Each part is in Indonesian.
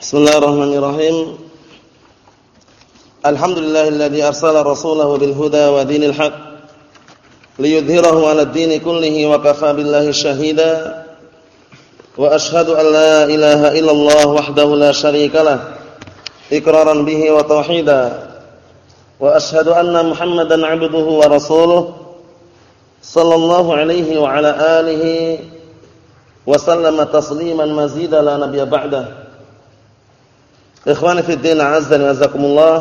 Bismillahirrahmanirrahim. Alhamdulillahilladzi arsala rasulahu bil huda wa dinil haq liyudhhirahu 'ala ad-din kullihi wa kafaa billahi shahida. Wa ashhadu an la ilaha illallah wahdahu la syarika lah iqraran bihi wa tauhida. Wa ashhadu anna Muhammadan 'abduhu wa rasuluhu sallallahu alaihi wa ala alihi wa sallama tasliman mazida la nabiyya ba'da. Ikhwani fi din azza wa jazakumullah.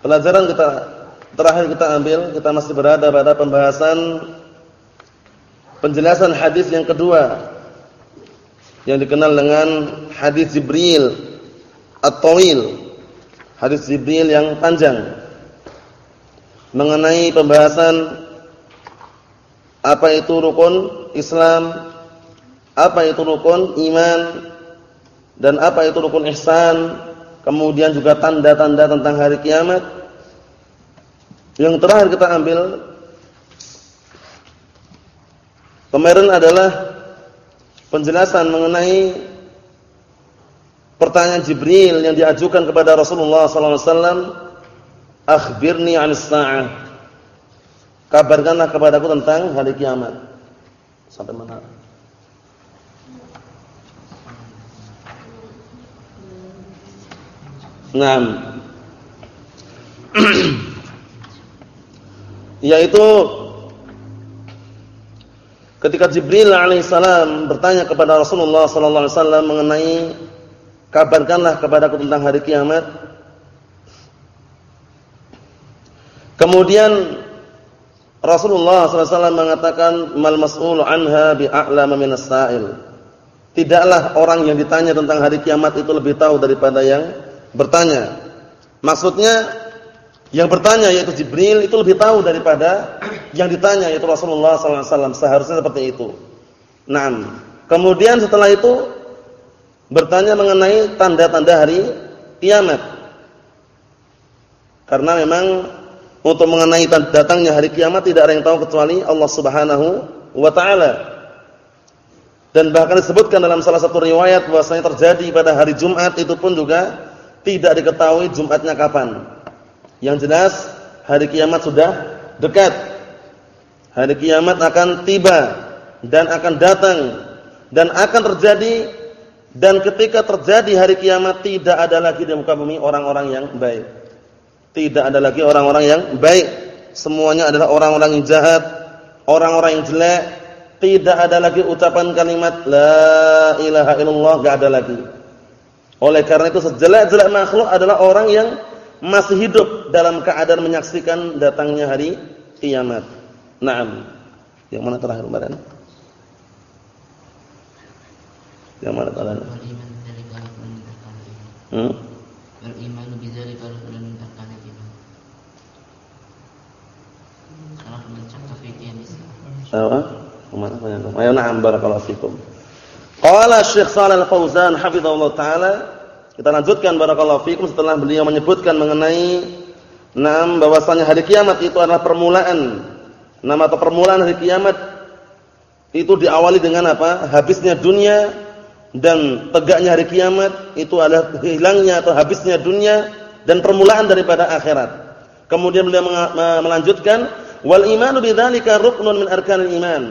Pelajaran kita terakhir kita ambil, kita masih berada pada pembahasan penjelasan hadis yang kedua yang dikenal dengan hadis Jibril at-tawil. Hadis Jibril yang panjang mengenai pembahasan apa itu rukun Islam, apa itu rukun iman, dan apa itu rukun ihsan, kemudian juga tanda-tanda tentang hari kiamat. Yang terakhir kita ambil kemarin adalah penjelasan mengenai pertanyaan Jibril yang diajukan kepada Rasulullah wasallam, "Akhbirni 'anis sa'ah." Kabarkanlah kepadaku tentang hari kiamat. Sampai mana? Naam. Yaitu ketika Jibril alaihissalam bertanya kepada Rasulullah sallallahu alaihi wasallam mengenai kabarkanlah kepadaku tentang hari kiamat. Kemudian Rasulullah SAW mengatakan mal mas'ulu anha bi'a'lama minas sa'il. Tidaklah orang yang ditanya tentang hari kiamat itu lebih tahu daripada yang bertanya. Maksudnya yang bertanya yaitu Jibril itu lebih tahu daripada yang ditanya yaitu Rasulullah SAW. Seharusnya seperti itu. Nah, kemudian setelah itu bertanya mengenai tanda-tanda hari kiamat. Karena memang untuk mengenai datangnya hari kiamat tidak ada yang tahu kecuali Allah Subhanahu wa taala. Dan bahkan disebutkan dalam salah satu riwayat bahwasanya terjadi pada hari Jumat itu pun juga tidak diketahui Jumatnya kapan. Yang jelas hari kiamat sudah dekat. Hari kiamat akan tiba dan akan datang dan akan terjadi dan ketika terjadi hari kiamat tidak ada lagi di muka bumi orang-orang yang baik. Tidak ada lagi orang-orang yang baik. Semuanya adalah orang-orang yang jahat, orang-orang yang jelek. Tidak ada lagi ucapan kalimat la ilaha illallah, enggak ada lagi. Oleh karena itu sejelek-jelek makhluk adalah orang yang masih hidup dalam keadaan menyaksikan datangnya hari kiamat. Naam. Yang mana terakhir kemarin? Yang mana terakhir? Hmm? Apa? Ke mana? Ayo na'am barakallahu fikum. Qala Syekh Shalal Fauzan hafizahullah taala, kita lanjutkan barakallahu fikum setelah beliau menyebutkan mengenai enam bahwasanya hari kiamat itu adalah permulaan. Nama atau permulaan hari kiamat itu diawali dengan apa? Habisnya dunia dan tegaknya hari kiamat itu adalah hilangnya atau habisnya dunia dan permulaan daripada akhirat. Kemudian beliau melanjutkan Wal imanu bidzalika ruknun min arkanil iman.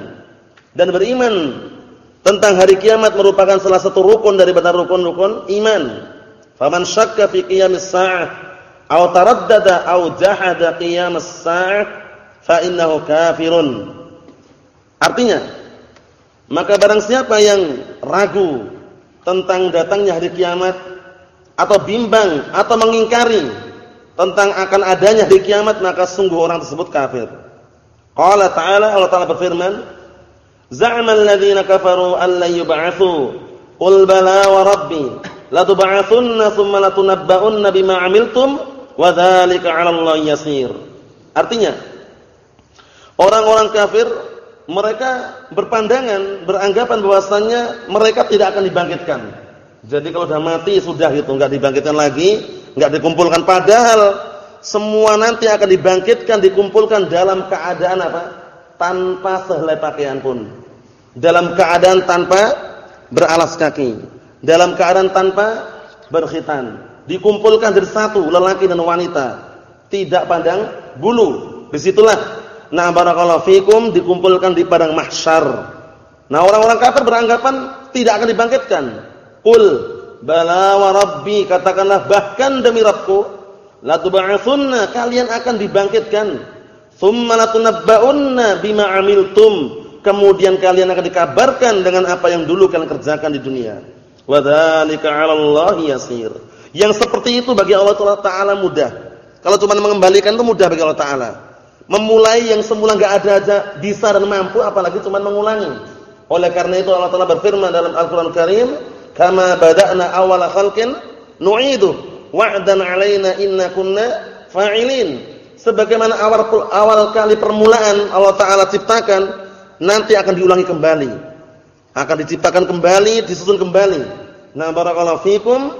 Dan beriman tentang hari kiamat merupakan salah satu rukun daripada rukun-rukun iman. Faman syakka fi qiyamis sa'ah aw taraddada aw jahada qiyamis sa'ah fa innahu kafirun. Artinya, maka barang siapa yang ragu tentang datangnya hari kiamat atau bimbang atau mengingkari tentang akan adanya hari kiamat maka sungguh orang tersebut kafir. Qala ta'ala Allah Ta'ala berfirman, "Za'ama alladziina kafaru an lan yub'atsu." Qul bala wa rabbi, la tub'atsunna tsumma la tunabba'unna bima 'amiltum wa 'ala yasir. Artinya, orang-orang kafir mereka berpandangan, beranggapan bahwasannya mereka tidak akan dibangkitkan. Jadi kalau sudah mati sudah gitu, enggak dibangkitkan lagi, enggak dikumpulkan padahal semua nanti akan dibangkitkan, dikumpulkan dalam keadaan apa? Tanpa sehelai pakaian pun. Dalam keadaan tanpa beralas kaki. dalam keadaan tanpa berkhitan. Dikumpulkan dari satu lelaki dan wanita, tidak pandang bulu. Di situlah nah barakallahu fikum dikumpulkan di padang mahsyar. Nah, orang-orang kafir beranggapan tidak akan dibangkitkan. Qul bala wa rabbi katakanlah bahkan demi Rabbku la tub'atsunna kalian akan dibangkitkan. Tsumma latunabba'unna bima 'amiltum. Kemudian kalian akan dikabarkan dengan apa yang dulu kalian kerjakan di dunia. Wa dzalika 'ala Allah yasir. Yang seperti itu bagi Allah Taala mudah. Kalau cuma mengembalikan itu mudah bagi Allah Taala. Memulai yang semula enggak ada aja bisa dan mampu apalagi cuma mengulangi. Oleh karena itu Allah Taala berfirman dalam Al-Qur'an Karim, "Kama bada'na awwala khalqin nu'idu wa'dan 'alaina inna kunna fa'ilin." Sebagaimana awal awal kali permulaan Allah Taala ciptakan, nanti akan diulangi kembali. Akan diciptakan kembali, disusun kembali. Nah, barakallahu fikum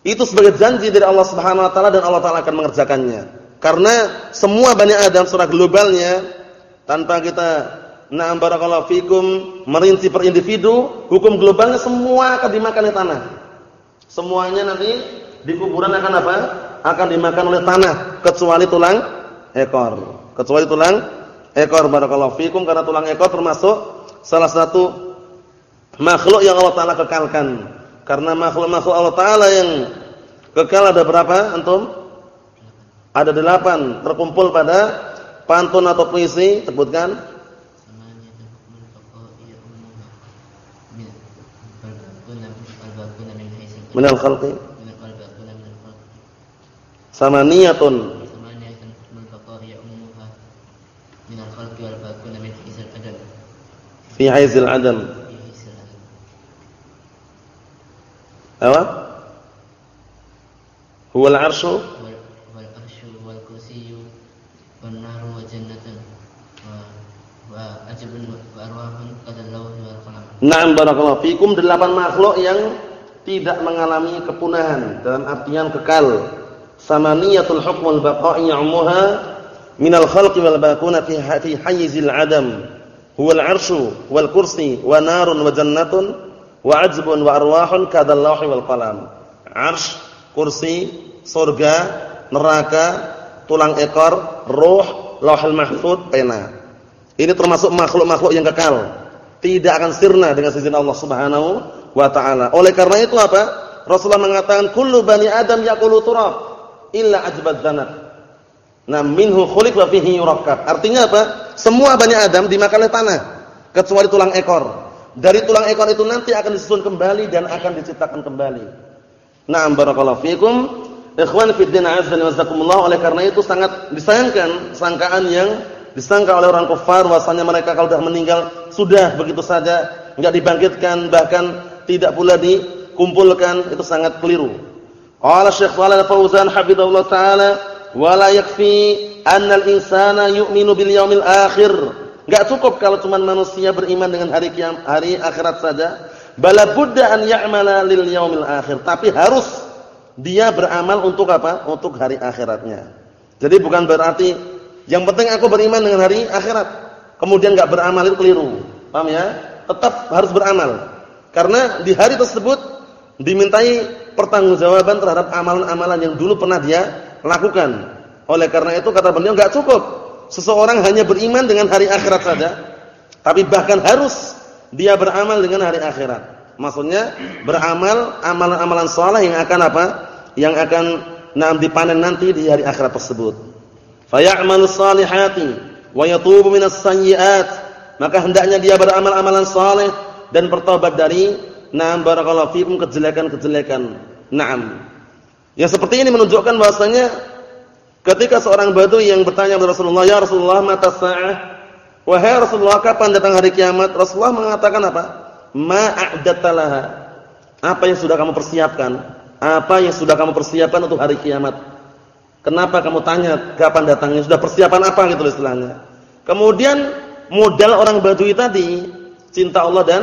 itu sebagai janji dari Allah Subhanahu wa taala dan Allah taala akan mengerjakannya. Karena semua Bani Adam secara globalnya tanpa kita na'am barakallahu fikum merinci per individu, hukum globalnya semua akan dimakan oleh tanah. Semuanya nanti di kuburan akan apa? Akan dimakan oleh tanah kecuali tulang ekor. Kecuali tulang ekor barakallahu fikum karena tulang ekor termasuk salah satu makhluk yang Allah taala kekalkan. Karena makhluk-makhluk Allah Ta'ala yang kekal ada berapa antum? Ada delapan terkumpul pada pantun atau puisi sebutkan. Minal khalqi. Samaniyatun fi haizil adam Apa? Huwal arsyu wal arsyu wal kursiyyu wan naru wa jannatun wa ajabun wa arwahun wal qalam. Na'am barakallahu fikum delapan makhluk yang tidak mengalami kepunahan dalam artian kekal. Samaniyatul hukm wal baqa'i ya'muha minal khalqi wal bakuna fi hayyizil adam. Huwal arsyu wal kursi wa narun wa jannatun wa ajbun wa arwahun kadallahu wal qalam. Arsh, kursi, surga, neraka, tulang ekor, ruh, lauhul mahfud, pena. Ini termasuk makhluk-makhluk yang kekal. Tidak akan sirna dengan izin Allah Subhanahu wa taala. Oleh karena itu apa? Rasulullah mengatakan kullu bani Adam yaqulu turab illa ajbad dzanab. Nah, minhu khuliq wa fihi. Artinya apa? Semua bani Adam dimakan oleh tanah kecuali tulang ekor. Dari tulang ekor itu nanti akan disusun kembali dan akan diciptakan kembali. Na'am barakallahu fikum. Ikhwan fi din azza wa oleh karena itu sangat disayangkan sangkaan yang disangka oleh orang kafir bahwasanya mereka kalau sudah meninggal sudah begitu saja enggak dibangkitkan bahkan tidak pula dikumpulkan itu sangat keliru. Qala Syekh Shalal Fauzan hafizallahu taala wala yakfi anna al-insana yu'minu bil yaumil akhir Enggak cukup kalau cuma manusia beriman dengan hari kiam, hari akhirat saja. Bala budda an ya'mala lil yaumil akhir. Tapi harus dia beramal untuk apa? Untuk hari akhiratnya. Jadi bukan berarti yang penting aku beriman dengan hari akhirat. Kemudian enggak beramal itu keliru. Paham ya? Tetap harus beramal. Karena di hari tersebut dimintai pertanggungjawaban terhadap amalan-amalan yang dulu pernah dia lakukan. Oleh karena itu kata beliau enggak cukup seseorang hanya beriman dengan hari akhirat saja, tapi bahkan harus dia beramal dengan hari akhirat. Maksudnya beramal amalan-amalan saleh yang akan apa? Yang akan nam dipanen nanti di hari akhirat tersebut. Fayamalu salihati wa yatubu minas sayyi'at. Maka hendaknya dia beramal amalan saleh dan bertobat dari na'am barakallahu fikum kejelekan-kejelekan. Naam. Yang seperti ini menunjukkan bahwasanya Ketika seorang badui yang bertanya kepada Rasulullah, "Ya Rasulullah, mata sa'ah?" Wahai Rasulullah, kapan datang hari kiamat? Rasulullah mengatakan apa? Ma a'dattalaha. Apa yang sudah kamu persiapkan? Apa yang sudah kamu persiapkan untuk hari kiamat? Kenapa kamu tanya kapan datangnya? Sudah persiapan apa gitu istilahnya? Kemudian modal orang badui tadi cinta Allah dan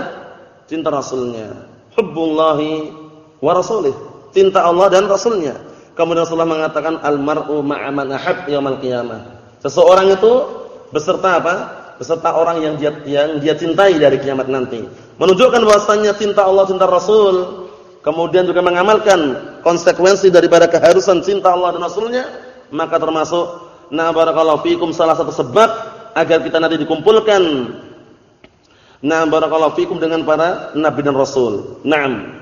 cinta Rasulnya. Hubbullahi wa rasulih. Cinta Allah dan Rasulnya. Kemudian Rasulullah mengatakan al-mar'u ma'a man ahab yaumil qiyamah. Seseorang itu beserta apa? Beserta orang yang dia yang dia cintai dari kiamat nanti. Menunjukkan bahwasannya cinta Allah, cinta Rasul kemudian juga mengamalkan konsekuensi daripada keharusan cinta Allah dan Rasulnya, maka termasuk nah barakallahu fikum salah satu sebab agar kita nanti dikumpulkan nah barakallahu fikum dengan para nabi dan rasul. Naam.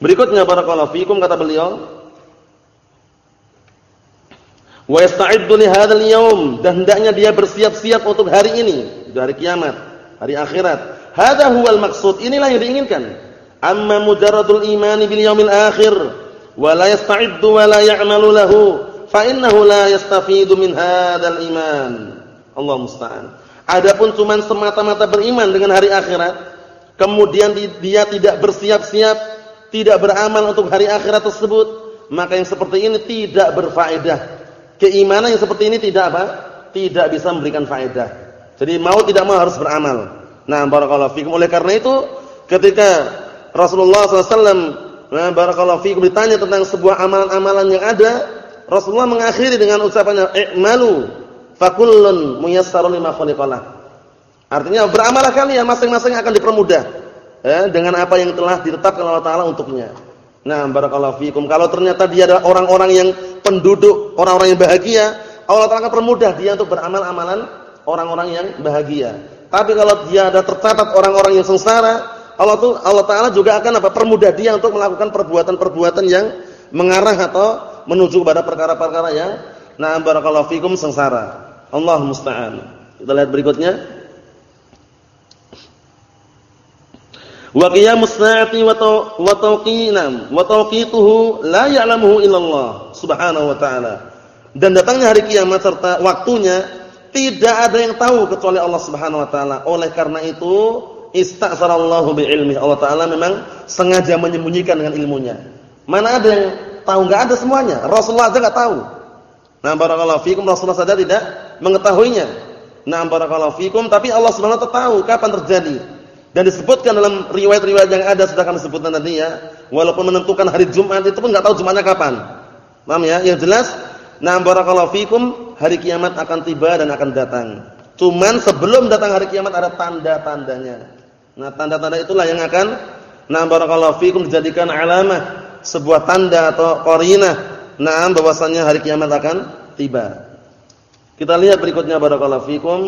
Berikutnya barakallahu fikum kata beliau wa yasta'iddu li hadzal yaum dan hendaknya dia bersiap-siap untuk hari ini, hari kiamat, hari akhirat. Hadza huwal maqsud. Inilah yang diinginkan. Amma mujarradul imani bil yaumil akhir wa la yasta'iddu wa la ya'malu lahu fa innahu la yastafidu min hadzal iman. Allah musta'an. Adapun cuman semata-mata beriman dengan hari akhirat, kemudian dia tidak bersiap-siap, tidak beramal untuk hari akhirat tersebut, maka yang seperti ini tidak berfaedah. Keimanan yang seperti ini tidak apa? Tidak bisa memberikan faedah. Jadi mau tidak mau harus beramal. Nah, barakallahu fikum. Oleh karena itu, ketika Rasulullah SAW nah barakallahu fiikum ditanya tentang sebuah amalan-amalan yang ada, Rasulullah mengakhiri dengan ucapannya i'malu fakullun muyassarun lima. Artinya beramalah kalian masing-masing akan dipermudah ya, dengan apa yang telah ditetapkan Allah taala untuknya. Nah, barakallahu fiikum. Kalau ternyata dia adalah orang-orang yang penduduk, orang-orang yang bahagia, Allah taala akan permudah dia untuk beramal amalan orang-orang yang bahagia. Tapi kalau dia ada tercatat orang-orang yang sengsara, Allah tuh Allah taala juga akan apa permudah dia untuk melakukan perbuatan-perbuatan yang mengarah atau menuju kepada perkara-perkara yang na'am barakallahu fikum sengsara. Allah musta'an. Kita lihat berikutnya. Wa qiyamus saati wa tawqinam wa tawqituhu la ya'lamuhu illallah subhanahu wa ta'ala. Dan datangnya hari kiamat serta waktunya tidak ada yang tahu kecuali Allah Subhanahu wa taala. Oleh karena itu istasarallahu bi'ilmi. Allah taala memang sengaja menyembunyikan dengan ilmunya. Mana ada yang tahu enggak ada semuanya. Rasulullah aja enggak tahu. Nah, barakallahu fikum Rasulullah saja tidak mengetahuinya. Nah, barakallahu fikum tapi Allah Subhanahu wa taala tahu kapan terjadi. Dan disebutkan dalam riwayat-riwayat yang ada sudah kami sebutkan tadi ya, walaupun menentukan hari Jumat itu pun enggak tahu Jumatnya kapan. Paham ya? Yang jelas, nah barakallahu fikum hari kiamat akan tiba dan akan datang. Cuman sebelum datang hari kiamat ada tanda-tandanya. Nah, tanda-tanda itulah yang akan nah barakallahu fikum dijadikan alamah, sebuah tanda atau qarinah, nah bahwasanya hari kiamat akan tiba. Kita lihat berikutnya barakallahu fikum,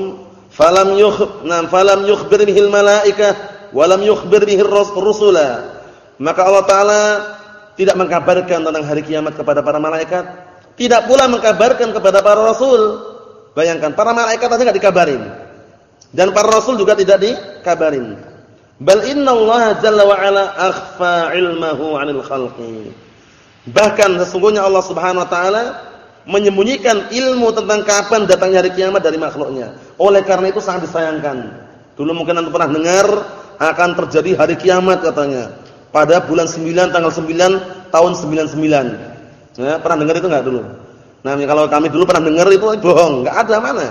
falam yukh nam falam yukhbir bihil malaikah wa lam yukhbir bihir rusula. Maka Allah taala tidak mengkabarkan tentang hari kiamat kepada para malaikat, tidak pula mengkabarkan kepada para rasul. Bayangkan, para malaikat saja enggak dikabarin. Dan para rasul juga tidak dikabarin. Bal inna Allah jalla wa ala akhfa ilmahu 'anil khalqi. Bahkan sesungguhnya Allah Subhanahu wa taala menyembunyikan ilmu tentang kapan datangnya hari kiamat dari makhluknya. Oleh karena itu sangat disayangkan. Dulu mungkin Anda pernah dengar akan terjadi hari kiamat katanya. Pada bulan 9 tanggal 9 tahun 99. Ya, pernah dengar itu enggak dulu? Nah, kalau kami dulu pernah dengar itu bohong, enggak ada mana.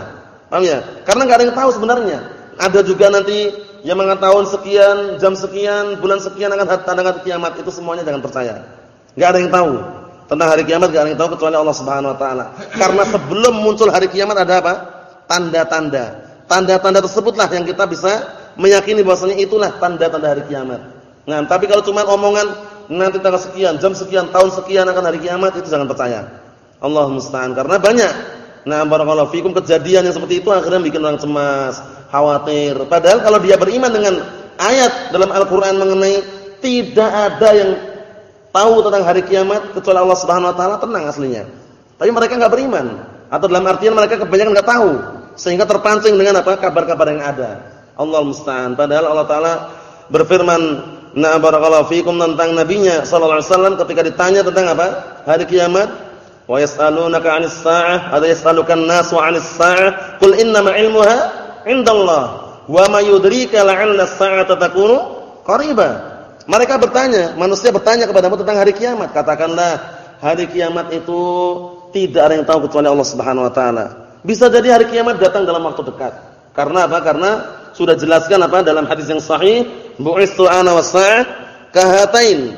Paham ya? Karena enggak ada yang tahu sebenarnya. Ada juga nanti yang mengatakan sekian, jam sekian, bulan sekian akan tanda kiamat itu semuanya jangan percaya. Enggak ada yang tahu tentang hari kiamat, enggak ada yang tahu kecuali Allah Subhanahu wa taala. Karena sebelum muncul hari kiamat ada apa? Tanda-tanda. Tanda-tanda tersebutlah yang kita bisa meyakini bahwasanya itulah tanda-tanda hari kiamat. Nah, tapi kalau cuma omongan nanti tanggal sekian, jam sekian, tahun sekian akan hari kiamat itu jangan percaya. Allah musta'an karena banyak Nah, barakallahu fikum kejadian yang seperti itu akhirnya bikin orang cemas, khawatir. Padahal kalau dia beriman dengan ayat dalam Al-Qur'an mengenai tidak ada yang tahu tentang hari kiamat kecuali Allah Subhanahu wa taala, tenang aslinya. Tapi mereka enggak beriman atau dalam artian mereka kebanyakan enggak tahu sehingga terpancing dengan apa kabar-kabar yang ada. Allah musta'an. Padahal Allah taala berfirman, "Na barakallahu fikum" tentang nabinya sallallahu alaihi wasallam ketika ditanya tentang apa? Hari kiamat, Wa yas'alunaka 'anis sa'ah, ada yas'alukan nasu 'anis sa'ah, qul innama 'ilmuha 'indallah. Wa ma yudrika la'alla as-sa'ata takunu qariba. Mereka bertanya, manusia bertanya kepadamu tentang hari kiamat. Katakanlah, hari kiamat itu tidak ada yang tahu kecuali Allah Subhanahu wa taala. Bisa jadi hari kiamat datang dalam waktu dekat. Karena apa? Karena sudah jelaskan apa dalam hadis yang sahih, bu'istu ana was-sa'ah kahatain.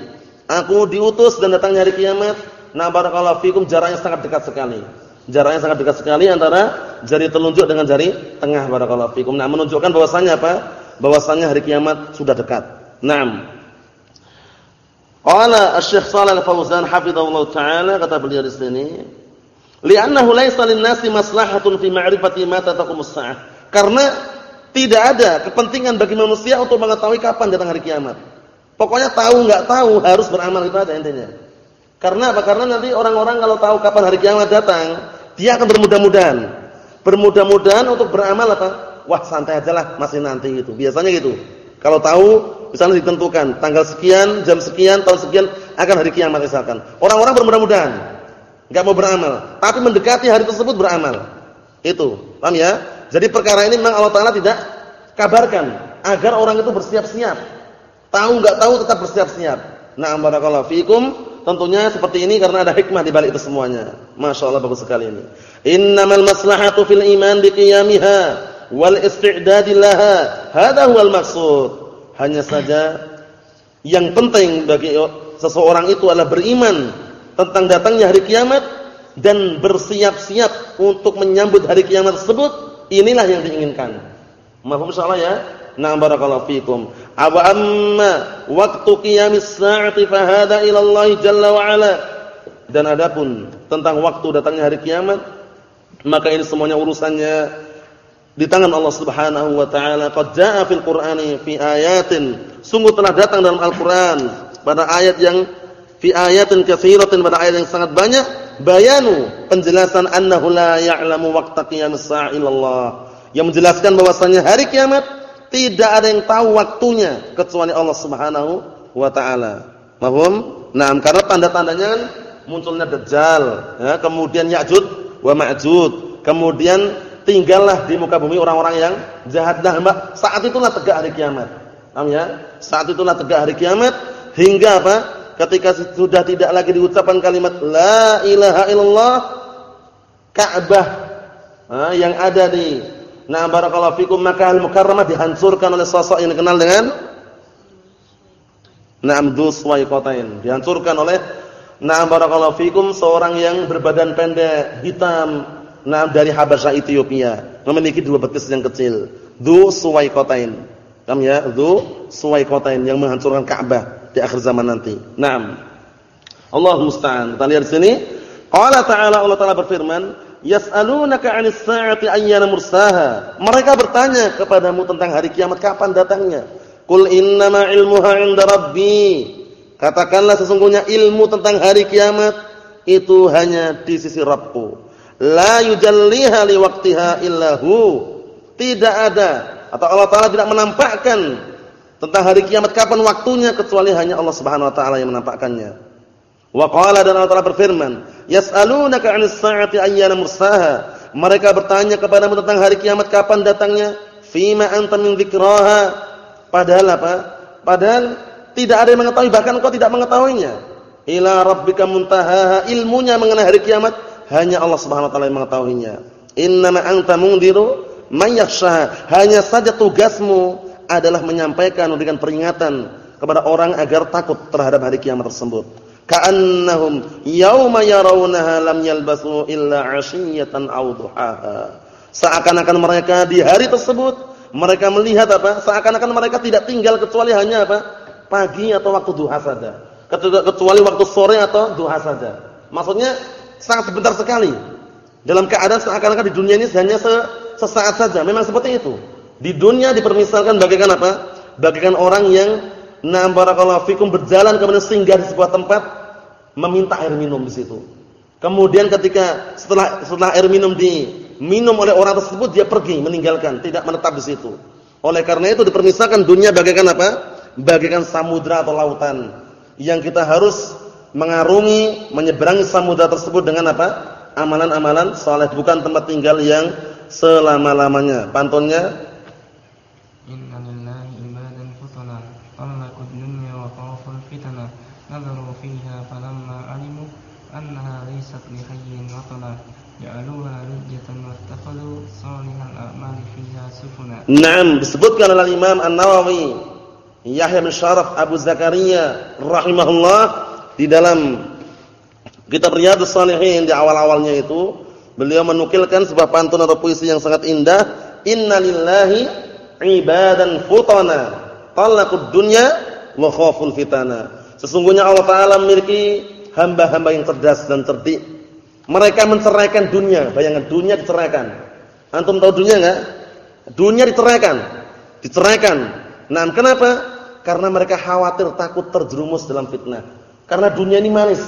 Aku diutus dan datangnya hari kiamat Nah barakallahu fikum jaraknya sangat dekat sekali. Jaraknya sangat dekat sekali antara jari telunjuk dengan jari tengah barakallahu fikum. Nah menunjukkan bahwasannya apa? Bahwasannya hari kiamat sudah dekat. Naam. Qala Asy-Syaikh Shalal Al-Fauzan hafizahullah taala kata beliau di sini, "Li'annahu laisa lin-nasi maslahatun fi ma'rifati mata taqumus sa'ah." Karena tidak ada kepentingan bagi manusia untuk mengetahui kapan datang hari kiamat. Pokoknya tahu enggak tahu harus beramal itu ada intinya. Karena apa? Karena nanti orang-orang kalau tahu kapan hari kiamat datang, dia akan bermudah-mudahan. Bermudah-mudahan untuk beramal apa? Wah, santai aja lah, masih nanti gitu. Biasanya gitu. Kalau tahu misalnya ditentukan tanggal sekian, jam sekian, tahun sekian akan hari kiamat misalkan. Orang-orang bermudah-mudahan enggak mau beramal, tapi mendekati hari tersebut beramal. Itu, paham ya? Jadi perkara ini memang Allah Taala tidak kabarkan agar orang itu bersiap-siap. Tahu enggak tahu tetap bersiap-siap. Nah, barakallahu fikum. Tentunya seperti ini karena ada hikmah di balik itu semuanya. Masya Allah bagus sekali ini. Innamal maslahatu fil iman biqiyamiha wal isti'dadi laha. Hada huwal maksud. Hanya saja yang penting bagi seseorang itu adalah beriman tentang datangnya hari kiamat dan bersiap-siap untuk menyambut hari kiamat tersebut. Inilah yang diinginkan. Mahfum insyaallah ya. Na'am barakallahu fikum. Awa amma waktu qiyamis sa'ati fa hada ila Allah jalla wa ala. Dan adapun tentang waktu datangnya hari kiamat, maka ini semuanya urusannya di tangan Allah Subhanahu wa taala. Qad jaa'a fil Qur'ani fi ayatin. Sungguh telah datang dalam Al-Qur'an pada ayat yang fi ayatin katsiratin pada ayat yang sangat banyak bayanu penjelasan annahu la ya'lamu waqta qiyamis sa'a illallah. Yang menjelaskan bahwasanya hari kiamat tidak ada yang tahu waktunya kecuali Allah Subhanahu wa taala. Mahum? Nah, karena tanda-tandanya kan munculnya Dajjal, ya, kemudian Ya'juj wa Ma'juj, kemudian tinggallah di muka bumi orang-orang yang jahat. Nah, saat itulah tegak hari kiamat. Paham ya? Saat itulah tegak hari kiamat hingga apa? Ketika sudah tidak lagi diucapkan kalimat la ilaha illallah Ka'bah yang ada di Nah barakallahu fikum maka al-mukarramah dihancurkan oleh sosok yang dikenal dengan Naam dus waiqatain dihancurkan oleh Naam barakallahu fikum seorang yang berbadan pendek hitam nah dari Habasyah Ethiopia. Memiliki dua betis yang kecil. Du suwaiqatain paham ya? Du suwaiqatain yang menghancurkan Ka'bah di akhir zaman nanti. Naam. Allah musta'an. Kita lihat sini. Qala ta'ala Allah taala berfirman yas'alunaka 'anis sa'ati ayyana mursaha. Mereka bertanya kepadamu tentang hari kiamat kapan datangnya. Qul innama 'ilmuha 'inda rabbi. Katakanlah sesungguhnya ilmu tentang hari kiamat itu hanya di sisi Rabbku la yujalliha liwaqtiha illahu tidak ada. Atau Allah taala tidak menampakkan tentang hari kiamat kapan waktunya kecuali hanya Allah Subhanahu wa taala yang menampakkannya. Wa qala dan Allah taala berfirman yas'alunaka 'anis sa'ati ayyana mursaha. Mereka bertanya kepadamu tentang hari kiamat kapan datangnya. Fima anta min dzikraha padahal apa? Padahal tidak ada yang mengetahui bahkan engkau tidak mengetahuinya. Ila rabbika muntahaha. Ilmunya mengenai hari kiamat hanya Allah Subhanahu wa taala yang mengetahuinya. Innama anta mundhiru may Hanya saja tugasmu adalah menyampaikan memberikan peringatan kepada orang agar takut terhadap hari kiamat tersebut. Ka'annahum yauma yarawnaha lam yalbasu illa 'ashiyatan aw. Seakan-akan mereka di hari tersebut mereka melihat apa? Seakan-akan mereka tidak tinggal kecuali hanya apa? Pagi atau waktu duha saja. Kecuali waktu sore atau duha saja. Maksudnya sangat sebentar sekali. Dalam keadaan seakan-akan di dunia ini hanya sesaat saja. Memang seperti itu. Di dunia dipermisalkan bagaikan apa? Bagaikan orang yang na barakallahu fikum berjalan kemudian singgah di sebuah tempat meminta air minum di situ. Kemudian ketika setelah setelah air minum diminum oleh orang tersebut dia pergi meninggalkan, tidak menetap di situ. Oleh karena itu dipermisalkan dunia bagaikan apa? Bagaikan samudra atau lautan yang kita harus mengarungi, menyeberangi samudra tersebut dengan apa? Amalan-amalan saleh, bukan tempat tinggal yang selama-lamanya. Pantunnya Inna lillahi ibadan futana, talaqud dunya wa khawful fitana, nadharu fiha falamma alimu annaha laysat li hayyin watana, ja'aluha rijatan wattakhadhu salihal a'mali fiha sufuna. Naam, disebutkan oleh Imam An-Nawawi Yahya bin Syaraf Abu Zakaria rahimahullah di dalam kitab Riyadhus Shalihin di awal-awalnya itu beliau menukilkan sebuah pantun atau puisi yang sangat indah innalillahi ibadan futana talaqud dunya wa khaful fitana Sesungguhnya Allah Taala memiliki hamba-hamba yang cerdas dan cerdik. Mereka menceraikan dunia. Bayangkan dunia diceraikan. Antum tahu dunia enggak? Dunia diceraikan. Diceraikan. Nah, kenapa? Karena mereka khawatir takut terjerumus dalam fitnah. Karena dunia ini manis.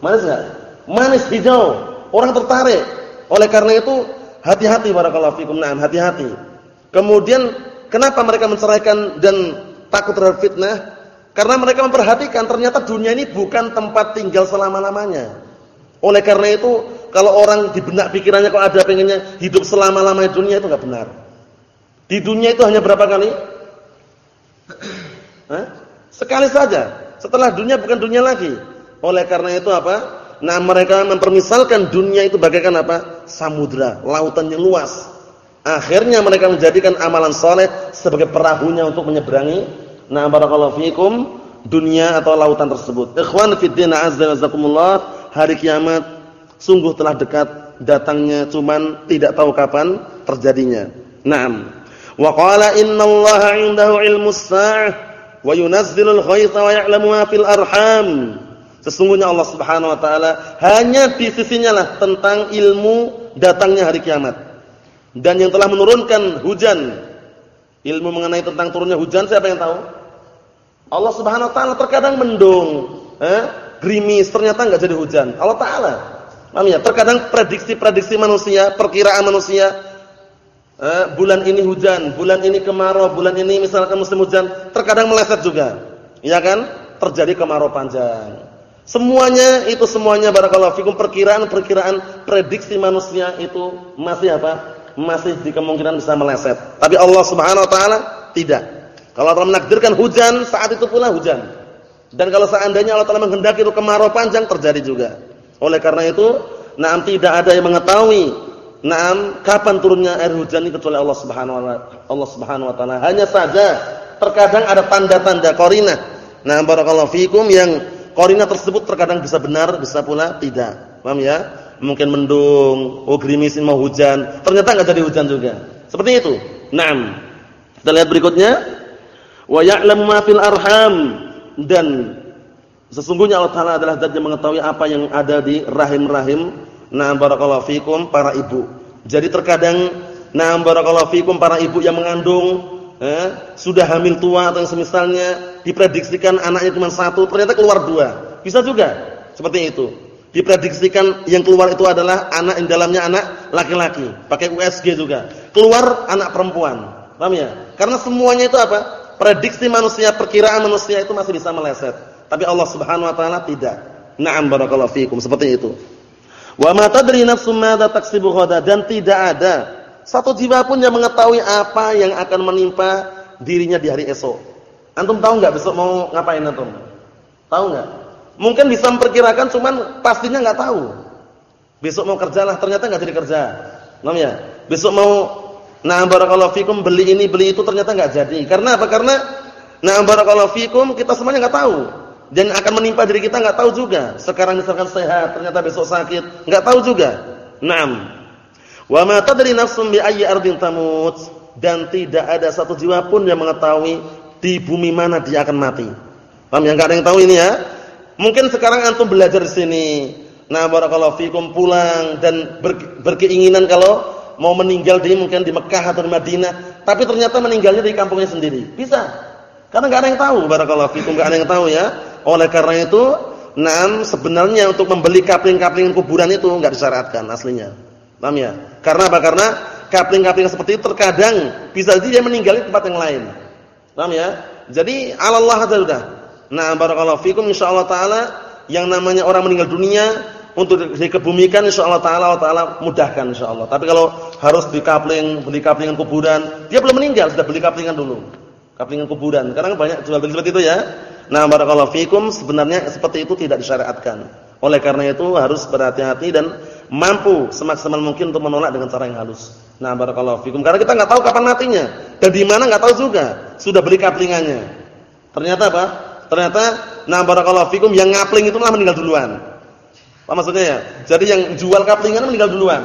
Manis enggak? Manis hijau. Orang tertarik. Oleh karena itu, hati-hati barakallahu fikum. Naam, hati-hati. Kemudian kenapa mereka menceraikan dan takut terhadap fitnah? Karena mereka memperhatikan ternyata dunia ini bukan tempat tinggal selama-lamanya. Oleh karena itu, kalau orang di benak pikirannya kalau ada pengennya hidup selama-lamanya dunia itu enggak benar. Di dunia itu hanya berapa kali? Sekali saja. Setelah dunia bukan dunia lagi. Oleh karena itu apa? Nah, mereka mempermisalkan dunia itu bagaikan apa? Samudra, lautan yang luas. Akhirnya mereka menjadikan amalan soleh sebagai perahunya untuk menyeberangi. Nah, barakallahu fiikum dunia atau lautan tersebut. Ikhwan fid din azza wa hari kiamat sungguh telah dekat datangnya cuman tidak tahu kapan terjadinya. Naam. Wa qala innallaha 'indahu 'ilmus sa'ah wa yunazzilul ghaitha wa ya'lamu ma fil arham. Sesungguhnya Allah Subhanahu wa taala hanya di sisinya lah tentang ilmu datangnya hari kiamat. Dan yang telah menurunkan hujan. Ilmu mengenai tentang turunnya hujan siapa yang tahu? Allah Subhanahu wa taala terkadang mendung, eh, gerimis ternyata enggak jadi hujan. Allah taala. Paham ya? Terkadang prediksi-prediksi manusia, perkiraan manusia eh, bulan ini hujan, bulan ini kemarau, bulan ini misalkan musim hujan, terkadang meleset juga. Iya kan? Terjadi kemarau panjang. Semuanya itu semuanya barakallahu fikum perkiraan-perkiraan prediksi manusia itu masih apa? Masih di kemungkinan bisa meleset. Tapi Allah Subhanahu wa taala tidak. Kalau Allah menakdirkan hujan, saat itu pula hujan. Dan kalau seandainya Allah Taala menghendaki itu kemarau panjang terjadi juga. Oleh karena itu, naam tidak ada yang mengetahui Naam, kapan turunnya air hujan ini kecuali Allah Subhanahu wa. Allah Subhanahu wa taala. Hanya saja terkadang ada tanda-tanda qarinah. Nah, barakallahu fikum yang qarinah tersebut terkadang bisa benar, bisa pula tidak. Paham ya? Mungkin mendung, oh gerimisin mau hujan, ternyata enggak jadi hujan juga. Seperti itu. Naam. Kita lihat berikutnya. Wa ya'lamu ma fil arham dan sesungguhnya Allah taala adalah zat yang mengetahui apa yang ada di rahim-rahim Nah, barakallahu fikum para ibu. Jadi terkadang nah barakallahu fikum para ibu yang mengandung eh, sudah hamil tua atau yang semisalnya diprediksikan anaknya cuma satu, ternyata keluar dua. Bisa juga seperti itu. Diprediksikan yang keluar itu adalah anak yang dalamnya anak laki-laki, pakai USG juga. Keluar anak perempuan. Paham ya? Karena semuanya itu apa? Prediksi manusia, perkiraan manusia itu masih bisa meleset. Tapi Allah Subhanahu wa taala tidak. Na'am barakallahu fikum, seperti itu. Wa ma tadri nafsum madza taksibu ghada dan tidak ada satu jiwa pun yang mengetahui apa yang akan menimpa dirinya di hari esok. Antum tahu enggak besok mau ngapain antum? Tahu enggak? Mungkin bisa memperkirakan cuman pastinya enggak tahu. Besok mau kerjalah ternyata enggak jadi kerja. Paham ya? Besok mau nah barakallahu fikum beli ini beli itu ternyata enggak jadi. Karena apa? Karena nah barakallahu fikum kita semuanya enggak tahu dan akan menimpa diri kita nggak tahu juga. Sekarang misalkan sehat, ternyata besok sakit, nggak tahu juga. Naam. Wa ma tadri nafsun bi ayyi ardin tamut dan tidak ada satu jiwa pun yang mengetahui di bumi mana dia akan mati. Paham ya? Enggak ada yang tahu ini ya. Mungkin sekarang antum belajar di sini. Nah, barakallahu fikum pulang dan ber, berkeinginan kalau mau meninggal di mungkin di Mekah atau di Madinah, tapi ternyata meninggalnya di kampungnya sendiri. Bisa. Karena enggak ada yang tahu, barakallahu fikum, enggak ada yang tahu ya. Oleh karena itu, nam sebenarnya untuk membeli kapling-kapling kuburan itu enggak disyaratkan aslinya. Paham ya? Karena apa? Karena kapling-kapling seperti itu terkadang bisa jadi dia meninggal di tempat yang lain. Paham ya? Jadi Allah aja sudah. Nah, barakallahu fikum insyaallah taala yang namanya orang meninggal dunia untuk dikebumikan insyaallah taala Allah taala mudahkan insyaallah. Tapi kalau harus di kapling, beli kaplingan kuburan, dia belum meninggal sudah beli kaplingan dulu. Kaplingan kuburan. Karena banyak jual beli seperti itu ya. Nah, barakallahu fikum sebenarnya seperti itu tidak disyariatkan. Oleh karena itu harus berhati-hati dan mampu semaksimal mungkin untuk menolak dengan cara yang halus. Nah, barakallahu fikum karena kita nggak tahu kapan matinya dan di mana nggak tahu juga. Sudah beli kaplingannya. Ternyata apa? Ternyata nah barakallahu fikum yang ngapling itu malah meninggal duluan. Apa maksudnya ya? Jadi yang jual kaplingan meninggal duluan.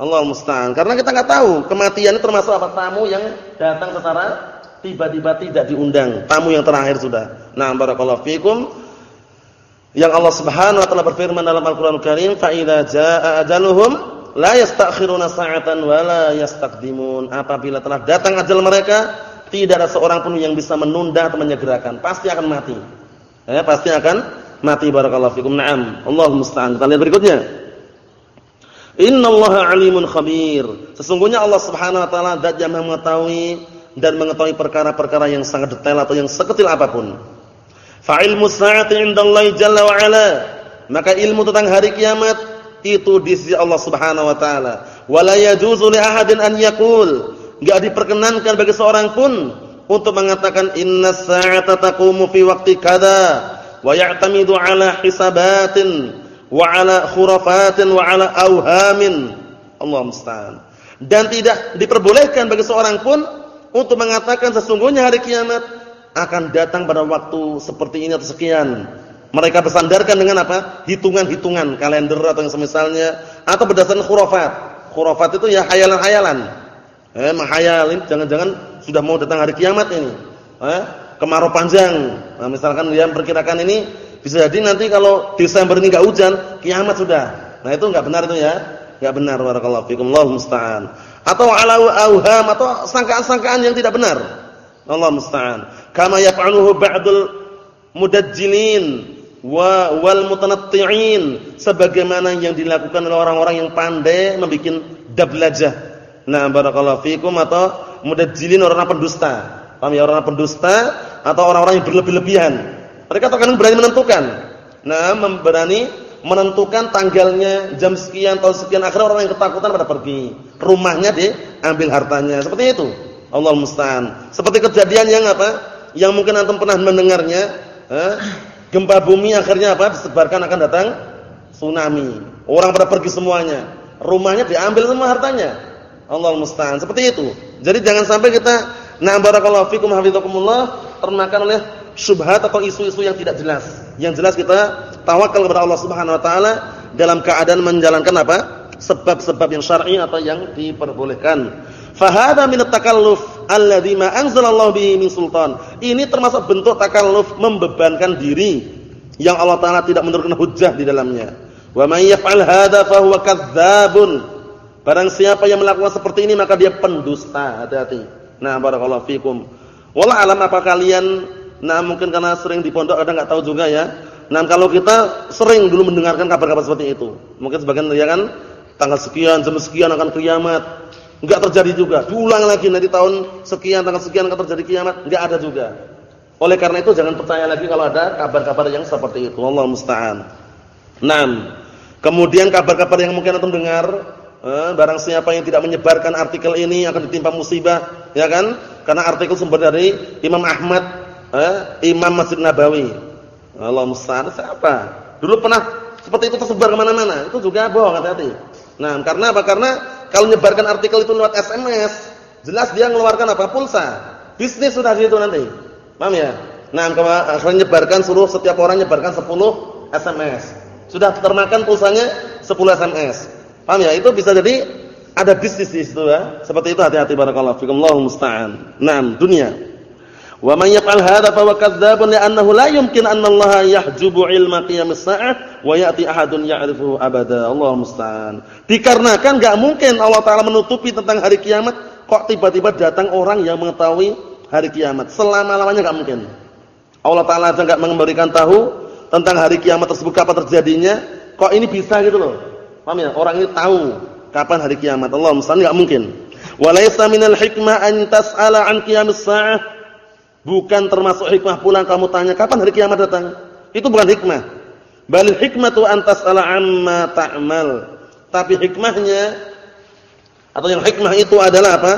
Allah musta'an. Karena kita nggak tahu kematian itu termasuk apa tamu yang datang secara tiba-tiba tidak diundang, tamu yang terakhir sudah. Nah, barakallahu fikum. Yang Allah Subhanahu wa taala berfirman dalam Al-Qur'an Al Karim, "Fa idza jaa ajaluhum la yastakhiruna sa'atan wa la yastaqdimun." Apabila telah datang ajal mereka, tidak ada seorang pun yang bisa menunda atau menyegerakan, pasti akan mati. Ya, pasti akan mati barakallahu fikum. Naam. Allahu musta'an. Kita lihat berikutnya. Innallaha 'alimun khabir. Sesungguhnya Allah Subhanahu wa taala zat yang mengetahui dan mengetahui perkara-perkara yang sangat detail atau yang sekecil apa pun. Fa'ilmu sa'ati 'indallahi jalla wa 'ala. Maka ilmu tentang hari kiamat itu di sisi Allah Subhanahu wa taala. Wala yajuzu li ahadin an yaqul enggak diperkenankan bagi seorang pun untuk mengatakan inna sa'ata taqumu fi waqti kada wa ya'tamidu ala hisabatin wa ala khurafatin wa ala awhamin. Allah musta'an. Dan tidak diperbolehkan bagi seorang pun untuk mengatakan sesungguhnya hari kiamat akan datang pada waktu seperti ini atau sekian. Mereka bersandarkan dengan apa? Hitungan-hitungan kalender atau yang semisalnya atau berdasarkan khurafat. Khurafat itu ya hayalan-hayalan. Eh, menghayalin jangan-jangan sudah mau datang hari kiamat ini. Eh, kemarau panjang. Nah, misalkan dia memperkirakan ini bisa jadi nanti kalau Desember ini enggak hujan, kiamat sudah. Nah, itu enggak benar itu ya. Enggak benar barakallahu fikum. Allahu musta'an. Atau ala auham atau sangkaan-sangkaan yang tidak benar. Allah musta'an. Kama yaf'aluhu ba'dul mudajjilin wa wal mutanatti'in sebagaimana yang dilakukan oleh orang-orang yang pandai membuat dablajah Nah, barakallahu fikum atau mudajjilin orang-orang pendusta. Paham ya orang-orang pendusta atau orang-orang yang berlebih-lebihan. Mereka terkadang berani menentukan. Nah, berani menentukan tanggalnya jam sekian tahun sekian akhirnya orang yang ketakutan pada pergi. Rumahnya diambil hartanya. Seperti itu. Allah musta'an. Seperti kejadian yang apa? Yang mungkin antum pernah mendengarnya, eh? gempa bumi akhirnya apa? disebarkan akan datang tsunami. Orang pada pergi semuanya. Rumahnya diambil semua hartanya. Allah musta'an. Seperti itu. Jadi jangan sampai kita na barakallahu fikum hafizakumullah termakan oleh syubhat atau isu-isu yang tidak jelas. Yang jelas kita tawakal kepada Allah Subhanahu wa taala dalam keadaan menjalankan apa? sebab-sebab yang syar'i atau yang diperbolehkan. Fahada min at-takalluf alladzi ma anzalallahu bihi min sultan. Ini termasuk bentuk takalluf membebankan diri yang Allah taala tidak menurunkan hujjah di dalamnya. Wa may yaf'al hadza fa huwa kadzdzabun Barang siapa yang melakukan seperti ini maka dia pendusta. Hati-hati. Nah, barakallahu fikum. Wallah alam apa kalian nah mungkin karena sering di pondok ada enggak tahu juga ya. Nah, kalau kita sering dulu mendengarkan kabar-kabar seperti itu. Mungkin sebagian ya kan tanggal sekian, jam sekian akan kiamat. Enggak terjadi juga. Diulang lagi nanti tahun sekian, tanggal sekian akan terjadi kiamat. Enggak ada juga. Oleh karena itu jangan percaya lagi kalau ada kabar-kabar yang seperti itu. Allah musta'an. Naam. Kemudian kabar-kabar yang mungkin antum dengar Eh, barang siapa yang tidak menyebarkan artikel ini akan ditimpa musibah, ya kan? Karena artikel sumber dari Imam Ahmad, eh, Imam Masjid Nabawi. Allah musta'an siapa? Dulu pernah seperti itu tersebar ke mana mana Itu juga bohong hati-hati. Nah, karena apa? Karena kalau menyebarkan artikel itu lewat SMS, jelas dia mengeluarkan apa? Pulsa. Bisnis sudah gitu nanti. Paham ya? Nah, kalau menyebarkan suruh setiap orang menyebarkan 10 SMS. Sudah termakan pulsanya 10 SMS. Paham ya? Itu bisa jadi ada bisnis di situ ya. Seperti itu hati-hati barakallahu fikum. Allahu musta'an. Naam, dunia. Wa man yaf'al hadza fa huwa kadzdzabun li'annahu la yumkin anna Allah yahjubu ilma qiyamis sa'ah wa ya'ti ahadun ya'rifuhu abada. Allahu musta'an. Dikarenakan enggak mungkin Allah taala menutupi tentang hari kiamat kok tiba-tiba datang orang yang mengetahui hari kiamat. Selama-lamanya enggak mungkin. Allah taala aja enggak memberikan tahu tentang hari kiamat tersebut kapan terjadinya, kok ini bisa gitu loh. Paham ya? Orang ini tahu kapan hari kiamat. Allah musta'an enggak mungkin. Walaysa minal hikmah an tas'ala an qiyamis sa'ah. Bukan termasuk hikmah pula kamu tanya kapan hari kiamat datang. Itu bukan hikmah. Bal hikmatu an tas'ala amma ta'mal. Tapi hikmahnya atau yang hikmah itu adalah apa?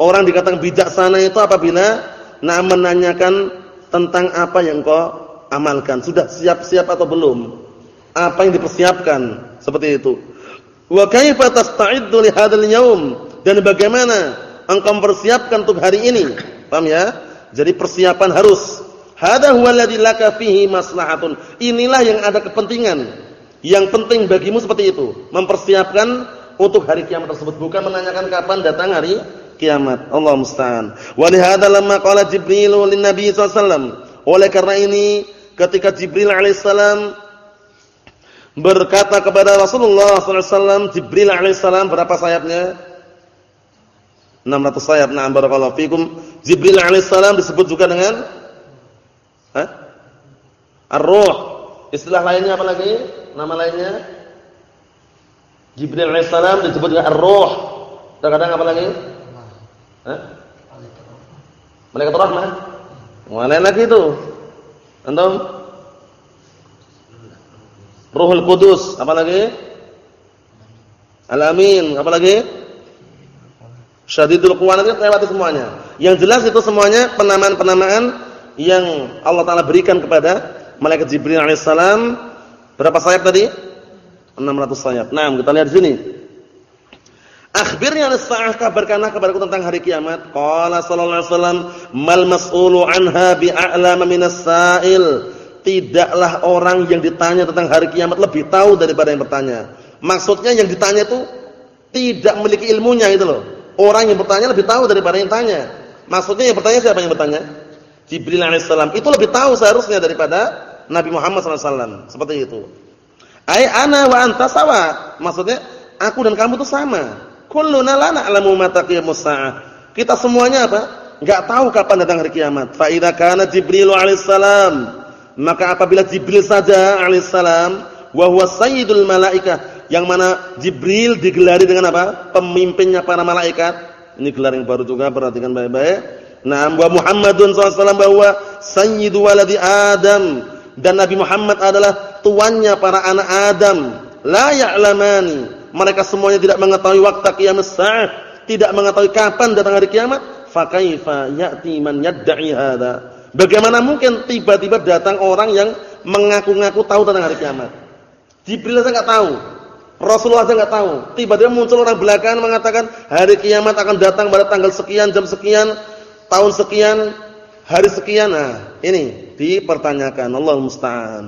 Orang dikatakan bijaksana itu apabila nak menanyakan tentang apa yang kau amalkan. Sudah siap-siap atau belum? Apa yang dipersiapkan? Seperti itu. Wa kaifa tasta'iddu li hadzal yaum? Dan bagaimana engkau mempersiapkan untuk hari ini? Paham ya? Jadi persiapan harus. Hadza huwa laka fihi maslahatun. Inilah yang ada kepentingan. Yang penting bagimu seperti itu, mempersiapkan untuk hari kiamat tersebut bukan menanyakan kapan datang hari kiamat. Allah musta'an. Wa li hadza lamma qala Nabi wasallam. Oleh karena ini ketika Jibril alaihissalam berkata kepada Rasulullah wasallam, Jibril alaihissalam berapa sayapnya? 600 sayap. Na'am barakallahu fikum. Jibril alaihissalam disebut juga dengan ha? Ar-Ruh. Istilah lainnya apa lagi? Nama lainnya? Jibril alaihissalam disebut dengan Ar-Ruh. Terkadang apa lagi? Hah? Malaikat Rahmah. Mana lagi itu? Antum? Ruhul Qudus, apa lagi? Al-Amin, apa lagi? Syadidul Quwan itu lewati semuanya. Yang jelas itu semuanya penamaan-penamaan yang Allah taala berikan kepada malaikat Jibril alaihissalam. Berapa sayap tadi? 600 sayap. Nah, kita lihat di sini. Akhbirnya as-sa'ah kabarkanlah kepadaku tentang hari kiamat. Qala sallallahu alaihi wasallam, "Mal mas'ulu anha bi'a'lama minas sa'il." Tidaklah orang yang ditanya tentang hari kiamat lebih tahu daripada yang bertanya. Maksudnya yang ditanya itu tidak memiliki ilmunya itu loh. Orang yang bertanya lebih tahu daripada yang tanya. Maksudnya yang bertanya siapa yang bertanya? Jibril alaihissalam. Itu lebih tahu seharusnya daripada Nabi Muhammad SAW. Seperti itu. Ai ana wa anta sawa. Maksudnya aku dan kamu itu sama. Kulluna la na'lamu mata saah. Kita semuanya apa? Enggak tahu kapan datang hari kiamat. Fa idza kana Jibril alaihissalam, maka apabila Jibril saja alaihissalam wa huwa sayyidul malaikah, yang mana Jibril digelari dengan apa? Pemimpinnya para malaikat. Ini gelar yang baru juga, perhatikan baik-baik. Naam wa Muhammadun sallallahu bahwa sayyidu waladi Adam dan Nabi Muhammad adalah tuannya para anak Adam. La ya'lamani mereka semuanya tidak mengetahui waktu kiamat sa'ah, tidak mengetahui kapan datang hari kiamat, fa kaifa ya'ti man yad'i hadza? Bagaimana mungkin tiba-tiba datang orang yang mengaku-ngaku tahu tentang hari kiamat? Jibril saja enggak tahu. Rasulullah saja enggak tahu. Tiba-tiba muncul orang belakang mengatakan hari kiamat akan datang pada tanggal sekian, jam sekian, tahun sekian, hari sekian. Nah, ini dipertanyakan. Allah musta'an.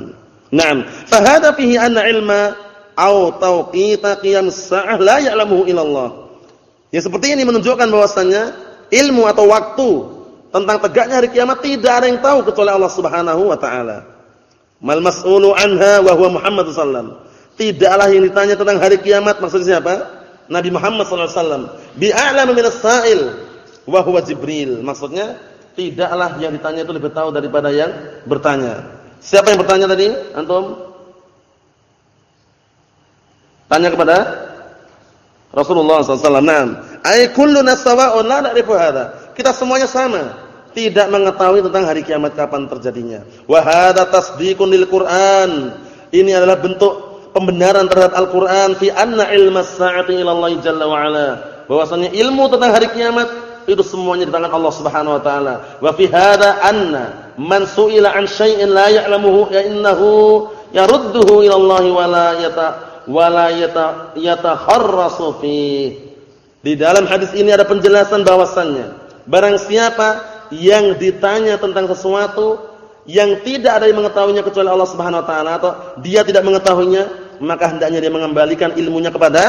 Naam. Fa hadza fihi anna ilma au tauqita qiyam sa'ah la ya'lamuhu illallah. Ya seperti ini menunjukkan bahwasannya ilmu atau waktu tentang tegaknya hari kiamat tidak ada yang tahu kecuali Allah Subhanahu wa taala. Mal mas'ulu anha wa huwa Muhammad sallallahu Tidaklah yang ditanya tentang hari kiamat maksudnya siapa? Nabi Muhammad sallallahu alaihi wasallam. Bi'a'lamu minas sa'il wa huwa Jibril. Maksudnya tidaklah yang ditanya itu lebih tahu daripada yang bertanya. Siapa yang bertanya tadi? Antum? Tanya kepada Rasulullah SAW. Naam. Ay kulluna sawa'un la hadza. Kita semuanya sama, tidak mengetahui tentang hari kiamat kapan terjadinya. Wa hadza tasdiqun lil Qur'an. Ini adalah bentuk pembenaran terhadap Al-Qur'an fi anna ilma as-sa'ati ila Allah jalla wa ala. Bahwasanya ilmu tentang hari kiamat itu semuanya di tangan Allah Subhanahu wa taala. Wa fi hadza anna man su'ila an syai'in la ya'lamuhu ya innahu yarudduhu ila Allah wa la yata wala yatakharrasu fi. Di dalam hadis ini ada penjelasan bahwasannya barang siapa yang ditanya tentang sesuatu yang tidak ada yang mengetahuinya kecuali Allah Subhanahu wa taala atau dia tidak mengetahuinya, maka hendaknya dia mengembalikan ilmunya kepada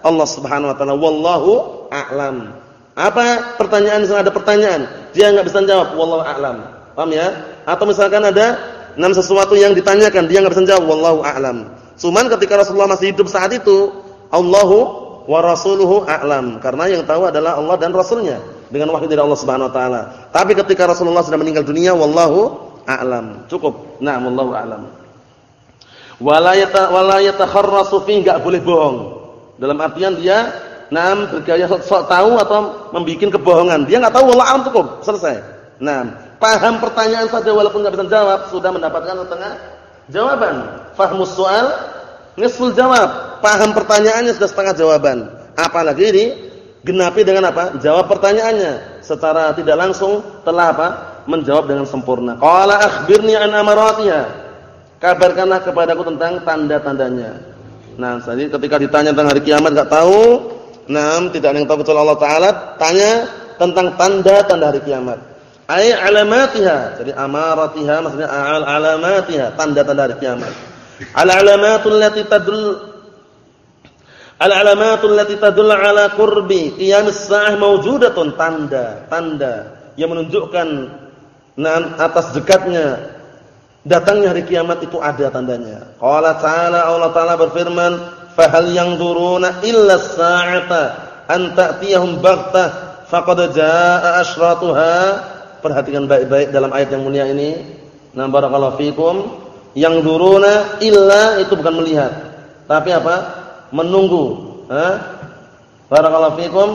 Allah Subhanahu wa taala. Wallahu a'lam. Apa pertanyaan misalnya ada pertanyaan, dia enggak bisa jawab, wallahu a'lam. Paham ya? Atau misalkan ada enam sesuatu yang ditanyakan, dia enggak bisa jawab, wallahu a'lam. Cuman ketika Rasulullah masih hidup saat itu, Allahu wa rasuluhu a'lam. Karena yang tahu adalah Allah dan Rasulnya dengan wahyu dari Allah Subhanahu wa taala. Tapi ketika Rasulullah sudah meninggal dunia, wallahu a'lam. Cukup. Nah, wallahu a'lam. Wala yata wala fi enggak boleh bohong. Dalam artian dia nam bergaya sok tahu atau membuat kebohongan. Dia enggak tahu wallahu a'lam cukup. Selesai. Nah, paham pertanyaan saja walaupun enggak bisa jawab, sudah mendapatkan setengah jawaban. Fahmus soal, nisful jawab. Paham pertanyaannya sudah setengah jawaban. Apalagi ini genapi dengan apa? Jawab pertanyaannya secara tidak langsung telah apa? Menjawab dengan sempurna. Qala akhbirni an amaratiha. Kabarkanlah kepadaku tentang tanda-tandanya. Nah, jadi ketika ditanya tentang hari kiamat enggak tahu, nah tidak ada yang tahu kecuali Allah taala, tanya tentang tanda-tanda hari kiamat ay alamatiha. Jadi amaratiha maksudnya al alamatiha, tanda-tanda hari kiamat. Al alamatul lati tadul Al alamatul lati tadul ala qurbi qiyamis saah mawjudatun tanda, tanda yang menunjukkan nah, atas dekatnya datangnya hari kiamat itu ada tandanya. Qala ta'ala Allah Ta'ala berfirman, "Fahal yanzuruna illa as-sa'ata an ta'tiyahum baghtah faqad jaa'a asyratuha." Perhatikan baik-baik dalam ayat yang mulia ini. Nah, barakallahu fikum. Yang duruna illa itu bukan melihat, tapi apa? Menunggu. Hah? Barakallahu fikum.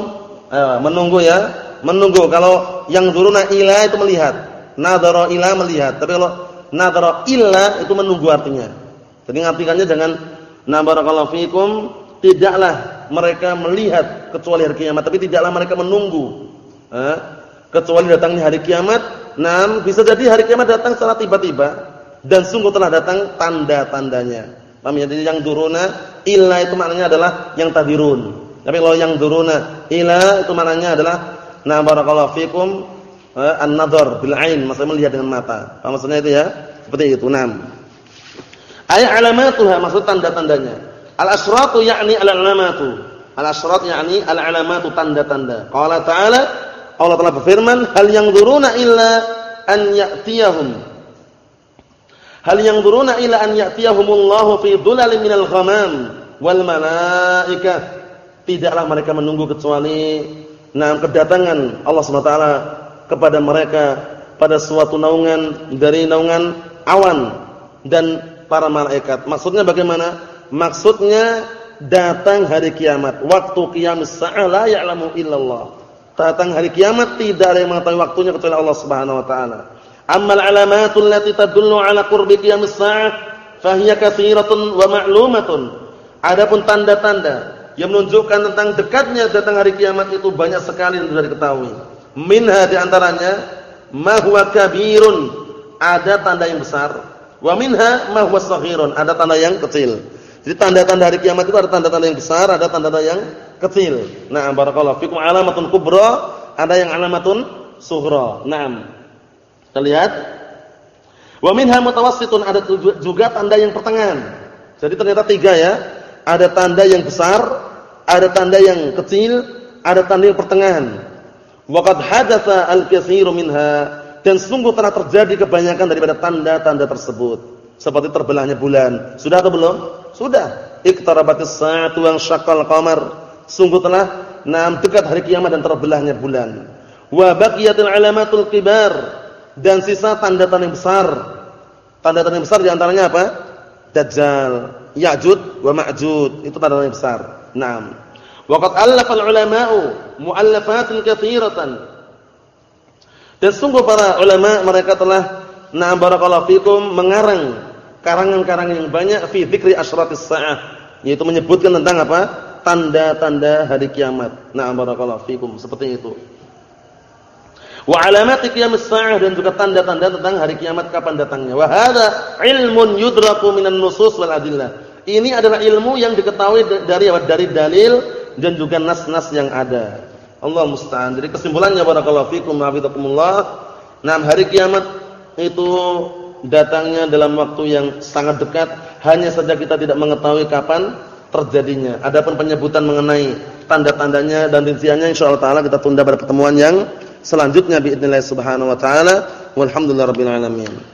Menunggu ya. Menunggu. Kalau yang duruna illa itu melihat. Nadhara ila melihat. Tapi kalau nadhara illa itu menunggu artinya. Jadi ngartikannya jangan na barakallahu fikum tidaklah mereka melihat kecuali hari kiamat, tapi tidaklah mereka menunggu. Eh? Kecuali datangnya hari kiamat, nah bisa jadi hari kiamat datang secara tiba-tiba dan sungguh telah datang tanda-tandanya. Paham ya? Jadi yang duruna illa itu maknanya adalah yang tadirun. Tapi kalau yang duruna ila itu maknanya adalah na barakallahu fikum eh, an-nadhar bil ain, maksudnya melihat dengan mata. Apa maksudnya itu ya? Seperti itu. Naam. Ayat alamatuha maksud tanda-tandanya. Al-asyratu yakni al-alamatu. Al-asyrat yakni al-alamatu tanda-tanda. Qala ta'ala Allah telah berfirman, "Hal yang duruna illa an ya'tiyahum." Hal yang duruna illa an ya'tiyahumullahu fi dhulalin minal ghamam wal malaikah. Tidaklah mereka menunggu kecuali nah kedatangan Allah SWT kepada mereka pada suatu naungan dari naungan awan dan para malaikat. Maksudnya bagaimana? Maksudnya datang hari kiamat. Waktu kiamat sa'ah la ya'lamu illallah. Datang hari kiamat tidak ada yang mengetahui waktunya kecuali Allah Subhanahu wa taala. Ammal alamatul lati tadullu ala qurbi qiyamis sa'ah fahiya katsiratun wa ma'lumatun. Adapun tanda-tanda yang menunjukkan tentang dekatnya datang hari kiamat itu banyak sekali yang sudah diketahui. Minha di antaranya ma huwa kabirun, ada tanda yang besar, wa minha ma huwa saghirun, ada tanda yang kecil. Jadi tanda-tanda hari kiamat itu ada tanda-tanda yang besar, ada tanda-tanda yang kecil. Nah, barakallahu fikum alamatun kubra, ada yang alamatun sughra. Naam. Kita lihat. Wa minha mutawassitun, ada juga tanda yang pertengahan. Jadi ternyata tiga ya. Ada tanda yang besar, ada tanda yang kecil, ada tanda yang pertengahan. Waqad hadatsa al-katsiru minha dan sungguh telah terjadi kebanyakan daripada tanda-tanda tersebut. Seperti terbelahnya bulan. Sudah atau belum? Sudah. Iqtarabatis saatu wa syaqqal qamar. Sungguh telah nam dekat hari kiamat dan terbelahnya bulan. Wa baqiyatul alamatul kibar dan sisa tanda-tanda yang besar. Tanda-tanda yang besar di antaranya apa? Dajjal, Ya'jud wa Ma'jud. Itu tanda-tanda yang besar. Naam. Waqad allafa al-ulama'u mu'allafatin katsiratan. Dan sungguh para ulama mereka telah na'am barakallahu fikum mengarang karangan-karangan yang banyak fi dzikri asyratis saah, yaitu menyebutkan tentang apa? tanda-tanda hari kiamat. Na'am barakallahu fikum, seperti itu. Wa alamati qiyamis saah dan juga tanda-tanda tentang hari kiamat kapan datangnya. Wa hadza ilmun yudraku minan nusus wal adillah. Ini adalah ilmu yang diketahui dari dari dalil dan juga nas-nas yang ada. Allah musta'an. Jadi kesimpulannya barakallahu fikum hafizakumullah. Nah, hari kiamat itu datangnya dalam waktu yang sangat dekat, hanya saja kita tidak mengetahui kapan terjadinya. Adapun penyebutan mengenai tanda-tandanya dan rinciannya insyaallah taala kita tunda pada pertemuan yang selanjutnya باذن subhanahu wa taala. Walhamdulillahirabbil alamin.